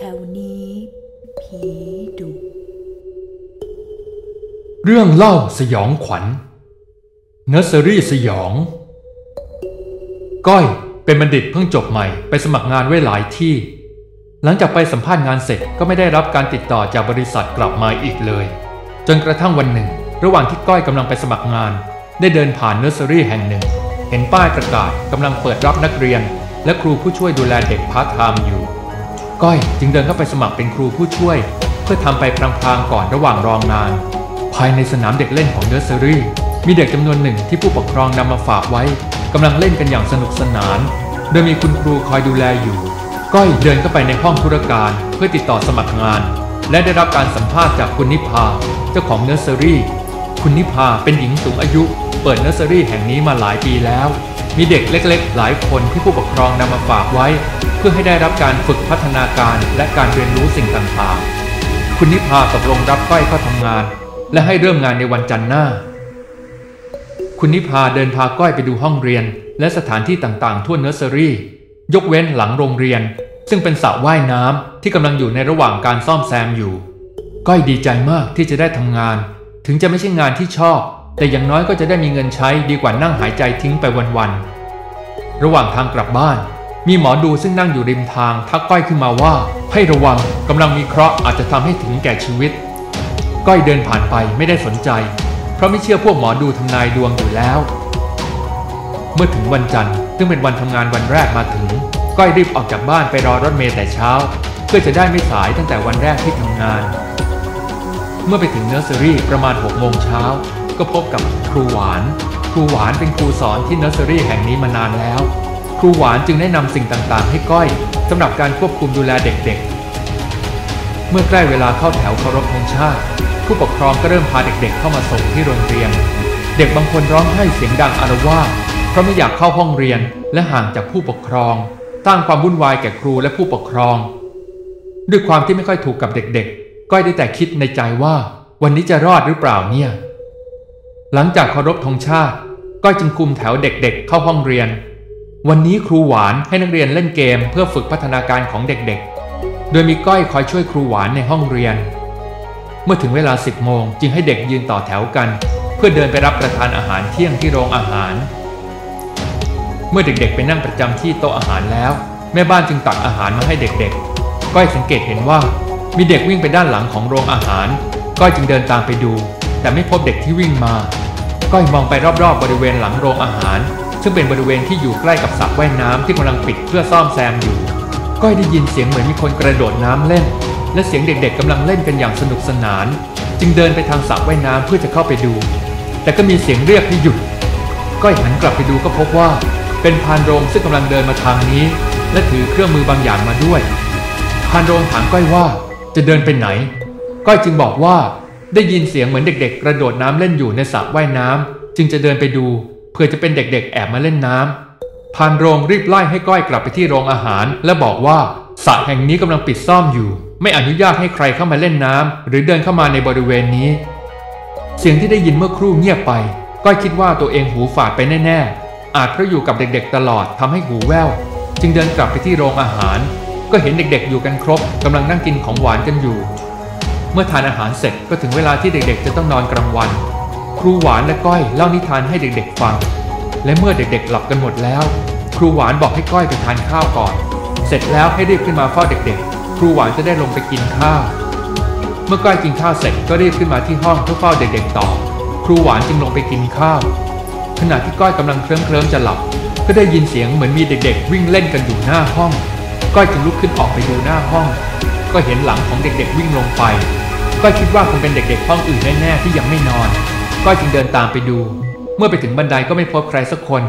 แถวนี้ ผีดุ เรื่องเล่าสยองขวัญเนอร์เซอรี่สยอง ก้อยเป็นบัณฑิตเพิ่งจบใหม่ไปสมัครงานไว้หลายที่ หลังจากไปสัมภาษณ์งานเสร็จก็ไม่ได้รับการติดต่อจากบริษัทกลับมาอีกเลย จนกระทั่งวันหนึ่ง ระหว่างที่ก้อยกำลังไปสมัครงาน ได้เดินผ่านเนอร์เซอรี่แห่งหนึ่ง เห็นป้ายประกาศกำลังเปิดรับนักเรียน และครูผู้ช่วยดูแลเด็กพาร์ทไทม์อยู่ ก้อยจึงเดินเข้าไปสมัครเป็นครูผู้ช่วย เพื่อทำไปพลางๆก่อนระหว่างรองาน ภายในสนามเด็กเล่นของเนอร์เซอรี่มีเด็กจำนวนหนึ่งที่ผู้ปกครองนำมาฝากไว้กำลังเล่นกันอย่างสนุกสนาน โดยมีคุณครูคอยดูแลอยู่ ก้อยเดินเข้าไปในห้องธุรการเพื่อติดต่อสมัครงาน และได้รับการสัมภาษณ์จากคุณนิพาเจ้าของเนอร์เซอรี่ คุณนิพาเป็นหญิงสูงอายุ เปิดเนอร์เซอรี่แห่งนี้มาหลายปีแล้ว มีเด็กเล็กๆ หลายคนที่ผู้ปกครองนำมาฝากไว้ เพื่อให้ได้รับการฝึกพัฒนาการและการเรียนรู้สิ่งต่างๆ คุณนิพาตกลงรับก้อยเข้าทำงาน และให้เริ่มงานในวันจันทร์หน้า คุณนิพาเดินพาก้อยไปดูห้องเรียน และสถานที่ต่างๆ ทั่วเนอร์เซอรี่ ยกเว้นหลังโรงเรียน ซึ่งเป็นสระว่ายน้ำที่กำลังอยู่ในระหว่างการซ่อมแซมอยู่ ก้อยดีใจมากที่จะได้ทำงาน ถึงจะไม่ใช่งานที่ชอบแต่อย่างน้อยก็จะได้มีเงินใช้ดีกว่านั่งหายใจทิ้งไปวันๆ ระหว่างทางกลับบ้าน มีหมอดูซึ่งนั่งอยู่ริมทางทักก้อยขึ้นมาว่า ให้ระวังกำลังมีเคราะห์อาจจะทำให้ถึงแก่ชีวิต ก้อยเดินผ่านไปไม่ได้สนใจ เพราะไม่เชื่อพวกหมอดูทำนายดวงอยู่แล้ว เมื่อถึงวันจันทร์ซึ่งเป็นวันทำงานวันแรกมาถึง ก้อยรีบออกจากบ้านไปรอรถเมล์แต่เช้า เพื่อจะได้ไม่สายตั้งแต่วันแรกที่ทำงาน เมื่อไปถึงเนอร์เซอรี่ประมาณ6โมงเช้าก็พบกับครูหวาน ครูหวานเป็นครูสอนที่เนอร์เซอรี่แห่งนี้มานานแล้ว ครูหวานจึงแนะนำสิ่งต่างๆ ให้ก้อยสำหรับการควบคุมดูแลเด็กๆ เมื่อใกล้เวลาเข้าแถวเคารพธงชาติ ผู้ปกครองก็เริ่มพาเด็กๆ เข้ามาส่งที่โรงเรียน เด็กบางคนร้องไห้เสียงดังอาละวาดเพราะไม่อยากเข้าห้องเรียนและห่างจากผู้ปกครองสร้างความวุ่นวายแก่ครูและผู้ปกครอง ด้วยความที่ไม่ค่อยถูกกับเด็กๆ ก้อยได้แต่คิดในใจว่า วันนี้จะรอดหรือเปล่าเนี่ย หลังจากเคารพธงชาติ ก้อยจึงคุมแถวเด็กๆ เข้าห้องเรียน วันนี้ครูหวานให้นักเรียนเล่นเกมเพื่อฝึกพัฒนาการของเด็กๆ โดยมีก้อยคอยช่วยครูหวานในห้องเรียน เมื่อถึงเวลา 10 โมงจึงให้เด็กยืนต่อแถวกัน เพื่อเดินไปรับประทานอาหารเที่ยงที่โรงอาหาร เมื่อเด็กๆ ไปนั่งประจำที่โต๊ะอาหารแล้ว แม่บ้านจึงตักอาหารมาให้เด็กๆ ก้อยสังเกตเห็นว่ามีเด็กวิ่งไปด้านหลังของโรงอาหาร ก้อยจึงเดินตามไปดู แต่ไม่พบเด็กที่วิ่งมา ก้อยมองไปรอบๆบริเวณหลังโรงอาหาร ซึ่งเป็นบริเวณที่อยู่ใกล้กับสระว่ายน้ำที่กำลังปิดเพื่อซ่อมแซมอยู่ ก้อยได้ยินเสียงเหมือนมีคนกระโดดน้ำเล่น และเสียงเด็กๆกำลังเล่นกันอย่างสนุกสนาน จึงเดินไปทางสระว่ายน้ำเพื่อจะเข้าไปดู แต่ก็มีเสียงเรียกให้หยุด ก้อยหันกลับไปดูก็พบว่า เป็นพานโรงซึ่งกำลังเดินมาทางนี้ และถือเครื่องมือบางอย่างมาด้วยพานโรงถามก้อยว่าจะเดินไปไหน ก้อยจึงบอกว่า ได้ยินเสียงเหมือนเด็ก ๆ กระโดดน้ำเล่นอยู่ในสระว่ายน้ำจึงจะเดินไปดูเพื่อจะเป็นเด็ก ๆ แอบมาเล่นน้ำพานโรงรีบไล่ให้ก้อยกลับไปที่โรงอาหาร และบอกว่าสระแห่งนี้กำลังปิดซ่อมอยู่ ไม่อนุญาตให้ใครเข้ามาเล่นน้ำหรือเดินเข้ามาในบริเวณนี้ เสียงที่ได้ยินเมื่อครู่เงียบไป ก้อยคิดว่าตัวเองหูฝาดไปแน่ๆ อาจเพราะอยู่กับเด็ก ๆ ตลอดทำให้หูแว่วจึงเดินกลับไปที่โรงอาหาร ก็เห็นเด็กๆ อยู่กันครบกำลังนั่งกินของหวานกันอยู่ มื่อทานอาหารเสร็จก็ถึงเวลาที่เด็กๆ จะต้องนอนกลางวัน ครูหวานและก้อยเล่านิทานให้เด็กๆฟัง และเมื่อเด็กๆ หลับกันหมดแล้ว ครูหวานบอกให้ก้อยไปทานข้าวก่อน เสร็จแล้วให้รีบขึ้นมาเฝ้าเด็กๆ ครูหวานจะได้ลงไปกินข้าว เมื่อก้อยกินข้าวเสร็จก็รีบขึ้นมาที่ห้องเพื่อเฝ้าเด็กๆต่อ ครูหวานจึงลงไปกินข้าว ขณะที่ก้อยกำลังเคลิ้มเคลิ้มจะหลับ ก็ได้ยินเสียงเหมือนมีเด็กๆ วิ่งเล่นกันอยู่หน้าห้อง ก้อยจึงลุกขึ้นออกไปดูหน้าห้อง ก็เห็นหลังของเด็กๆวิ่งลงไป ก้อยคิดว่าคงเป็นเด็กๆห้องอื่นแน่ๆที่ยังไม่นอน ก้อยจึงเดินตามไปดู เมื่อไปถึงบันไดก็ไม่พบใครสักคน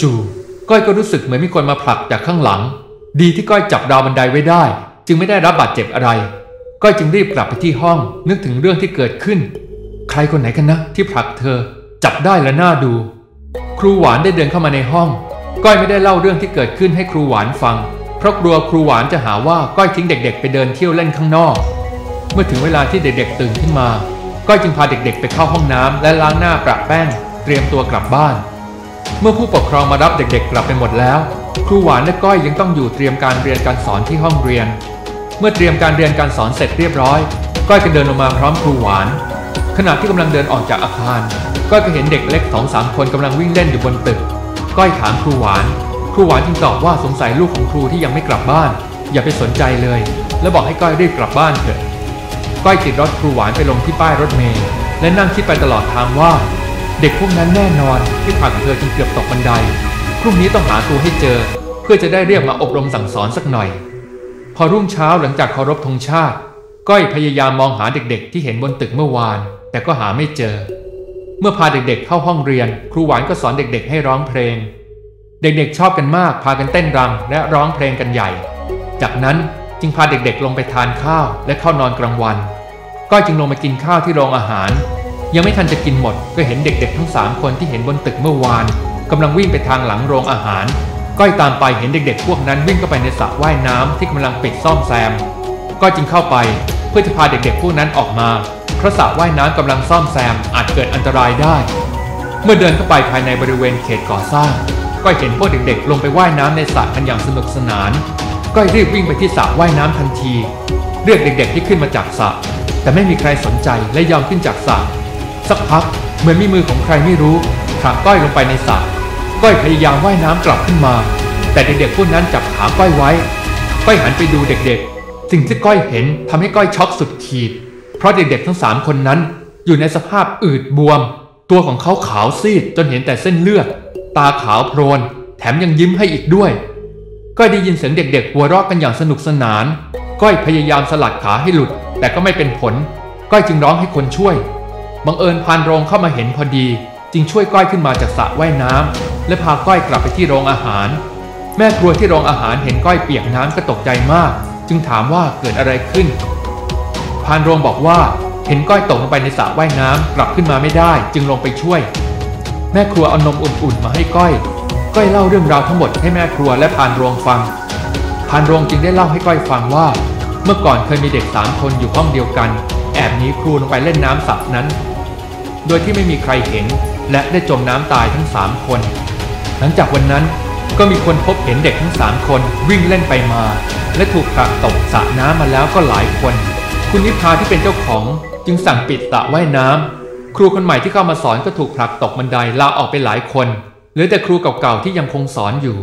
จู่ๆก้อยก็รู้สึกเหมือนมีคนมาผลักจากข้างหลัง ดีที่ก้อยจับราวบันไดไว้ได้ จึงไม่ได้รับบาดเจ็บอะไร ก้อยจึงรีบกลับไปที่ห้อง นึกถึงเรื่องที่เกิดขึ้น ใครคนไหนกันนะ ที่ผลักเธอ จับได้และน่าดู ครูหวานได้เดินเข้ามาในห้อง ก้อยไม่ได้เล่าเรื่องที่เกิดขึ้นให้ครูหวานฟัง เพราะกลัวครูหวานจะหาว่าก้อยทิ้งเด็ก ๆ ไปเดินเที่ยวเล่นข้างนอก เมื่อถึงเวลาที่เด็กๆตื่นขึ้นมาก้อยจึงพาเด็กๆ ไปเข้าห้องน้ำและล้างหน้าประแป้ง เตรียมตัวกลับบ้าน เมื่อผู้ปกครองมารับเด็กๆ กลับไปหมดแล้ว ครูหวานและก้อยยังต้องอยู่เตรียมการเรียนการสอนที่ห้องเรียน เมื่อเตรียมการเรียนการสอนเสร็จเรียบร้อย ก้อยก็เดินลงมาพร้อมครูหวาน ขณะที่กำลังเดินออกจากอาคาร ก้อยก็เห็นเด็กเล็กสองสามคนกำลังวิ่งเล่นอยู่บนตึก ก้อยถามครูหวาน ครูหวานจึงตอบว่าสงสัยลูกของครูที่ยังไม่กลับบ้าน อย่าไปสนใจเลย แล้วบอกให้ก้อยรีบกลับบ้านเถอะ ก้อยติดรถครูหวานไปลงที่ป้ายรถเมล์และนั่งคิดไปตลอดทางว่า เด็กพวกนั้นแน่นอนที่ผลักเธอจนเกือบตกบันไดพรุ่งนี้ต้องหาตัวให้เจอ เพื่อจะได้เรียกมาอบรมสั่งสอนสักหน่อย พอรุ่งเช้าหลังจากเคารพธงชาติ ก้อยพยายามมองหาเด็กๆ ที่เห็นบนตึกเมื่อวาน แต่ก็หาไม่เจอ เมื่อพาเด็กๆ เข้าห้องเรียน ครูหวานก็สอนเด็กๆ ให้ร้องเพลง เด็กๆชอบกันมากพากันเต้นรำและร้องเพลงกันใหญ่ จากนั้น จึงพาเด็กๆ ลงไปทานข้าวและเข้านอนกลางวัน ก้อยจึงลงมากินข้าวที่โรงอาหาร ยังไม่ทันจะกินหมดก็เห็นเด็กๆ ทั้งสามคนที่เห็นบนตึกเมื่อวานกำลังวิ่งไปทางหลังโรงอาหาร ก้อยตามไปเห็นเด็กๆ พวกนั้นวิ่งเข้าไปในสระว่ายน้ำที่กำลังปิดซ่อมแซม ก้อยจึงเข้าไปเพื่อจะพาเด็กๆ พวกนั้นออกมาเพราะสระว่ายน้ำกำลังซ่อมแซมอาจเกิดอันตรายได้ เมื่อเดินเข้าไปภายในบริเวณเขตก่อสร้างก้อยเห็นพวกเด็กๆ ลงไปว่ายน้ำในสระกันอย่างสนุกสนาน ก้อยรีบวิ่งไปที่สระว่ายน้ำทันที เรียกเด็กๆที่ขึ้นมาจากสระแต่ไม่มีใครสนใจและยอมขึ้นจากสระสักพักเหมือนมีมือของใครไม่รู้ผลักก้อยลงไปในสระก้อยพยายามว่ายน้ำกลับขึ้นมา แต่เด็กๆพวกนั้นจับขาก้อยไว้ ก้อยหันไปดูเด็กๆ สิ่งที่ก้อยเห็นทำให้ก้อยช็อกสุดขีด เพราะเด็กๆทั้งสามคนนั้น อยู่ในสภาพอืดบวม ตัวของเขาขาวซีดจนเห็นแต่เส้นเลือด ตาขาวโพลนแถมยังยิ้มให้อีกด้วย ก้อยได้ยินเสียงเด็กๆหัวเราะกันอย่างสนุกสนาน ก้อยพยายามสลัดขาให้หลุด แต่ก็ไม่เป็นผล ก้อยจึงร้องให้คนช่วย บังเอิญพานโรงเข้ามาเห็นพอดี จึงช่วยก้อยขึ้นมาจากสระว่ายน้ำและพาก้อยกลับไปที่โรงอาหาร แม่ครัวที่โรงอาหารเห็นก้อยเปียกน้ำก็ตกใจมาก จึงถามว่าเกิดอะไรขึ้น พานโรงบอกว่าเห็นก้อยตกลงไปในสระว่ายน้ำกลับขึ้นมาไม่ได้ จึงลงไปช่วย แม่ครัวเอานมอุ่นๆมาให้ก้อย ก้อยเล่าเรื่องราวทั้งหมดให้แม่ครัวและพานโรงฟัง พานโรงจึงได้เล่าให้ก้อยฟังว่า เมื่อก่อนเคยมีเด็กสามคนอยู่ห้องเดียวกัน แอบหนีครูลงไปเล่นน้ำสระนั้น โดยที่ไม่มีใครเห็นและได้จมน้ำตายทั้งสามคน หลังจากวันนั้นก็มีคนพบเห็นเด็กทั้งสามคนวิ่งเล่นไปมา และถูกผลักตกสระน้ำมาแล้วก็หลายคน คุณนิพาที่เป็นเจ้าของจึงสั่งปิดสระว่ายน้ำครูคนใหม่ที่เข้ามาสอนก็ถูกผลักตกบันไดลาออกไปหลายคน หลือแต่ครูเก่าๆที่ยังคงสอนอยู่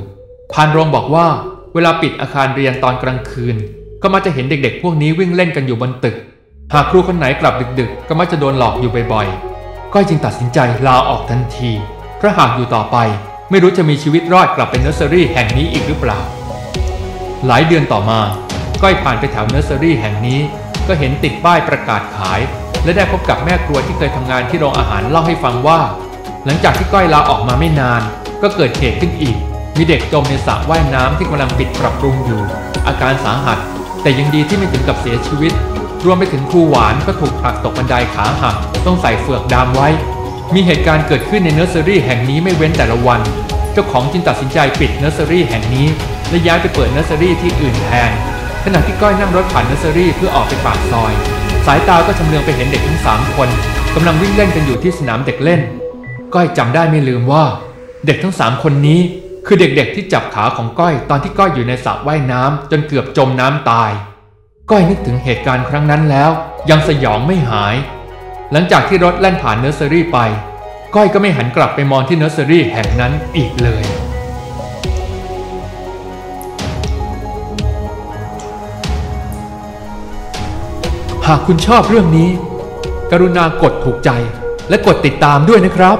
พานโรงบอกว่า เวลาปิดอาคารเรียนตอนกลางคืน ก็มักจะเห็นเด็กๆ พวกนี้วิ่งเล่นกันอยู่บนตึก หากครูคนไหนกลับดึก ๆ ก็มักจะโดนหลอกอยู่บ่อยๆ ก้อยจึงตัดสินใจลาออกทันที เพราะหากอยู่ต่อไป ไม่รู้จะมีชีวิตรอดกลับไปเนอร์เซอรี่แห่งนี้อีกหรือเปล่า หลายเดือนต่อมา ก้อยผ่านไปแถวเนอร์เซอรี่แห่งนี้ ก็เห็นติดป้ายประกาศขาย และได้พบกับแม่ครัวที่เคยทำงานที่โรงอาหารเล่าให้ฟังว่า หลังจากที่ก้อยลาออกมาไม่นาน ก็เกิดเหตุขึ้นอีก มีเด็กจมในสระว่ายน้ำที่กำลังปิดปรับปรุงอยู่ อาการสาหัส แต่ยังดีที่ไม่ถึงกับเสียชีวิต รวมไปถึงครูหวานก็ถูกผลักตกบันไดขาหักต้องใส่เฝือกดามไว้ มีเหตุการณ์เกิดขึ้นในเนอร์เซอรี่แห่งนี้ไม่เว้นแต่ละวัน เจ้าของจึงตัดสินใจปิดเนอร์เซอรี่แห่งนี้ และย้ายไปเปิดเนอร์เซอรี่ที่อื่นแทนขณะที่ก้อยนั่งรถผ่านเนอร์เซอรี่เพื่อออกไปปากซอย สายตาก็ชำเลืองไปเห็นเด็กทั้งสามคนกำลังวิ่งเล่นกันอยู่ที่สนามเด็กเล่น ก้อยจำได้ไม่ลืมว่า เด็กทั้งสามคนนี้คือเด็กๆที่จับขาของก้อยตอนที่ก้อยอยู่ในสระว่ายน้ำจนเกือบจมน้ำตาย ก้อยนึกถึงเหตุการณ์ครั้งนั้นแล้ว ยังสยองไม่หาย หลังจากที่รถแล่นผ่านเนอร์เซอรี่ไป ก้อยก็ไม่หันกลับไปมองที่เนอร์เซอรี่แห่งนั้นอีกเลยหากคุณชอบเรื่องนี้ กรุณากดถูกใจและกดติดตามด้วยนะครับ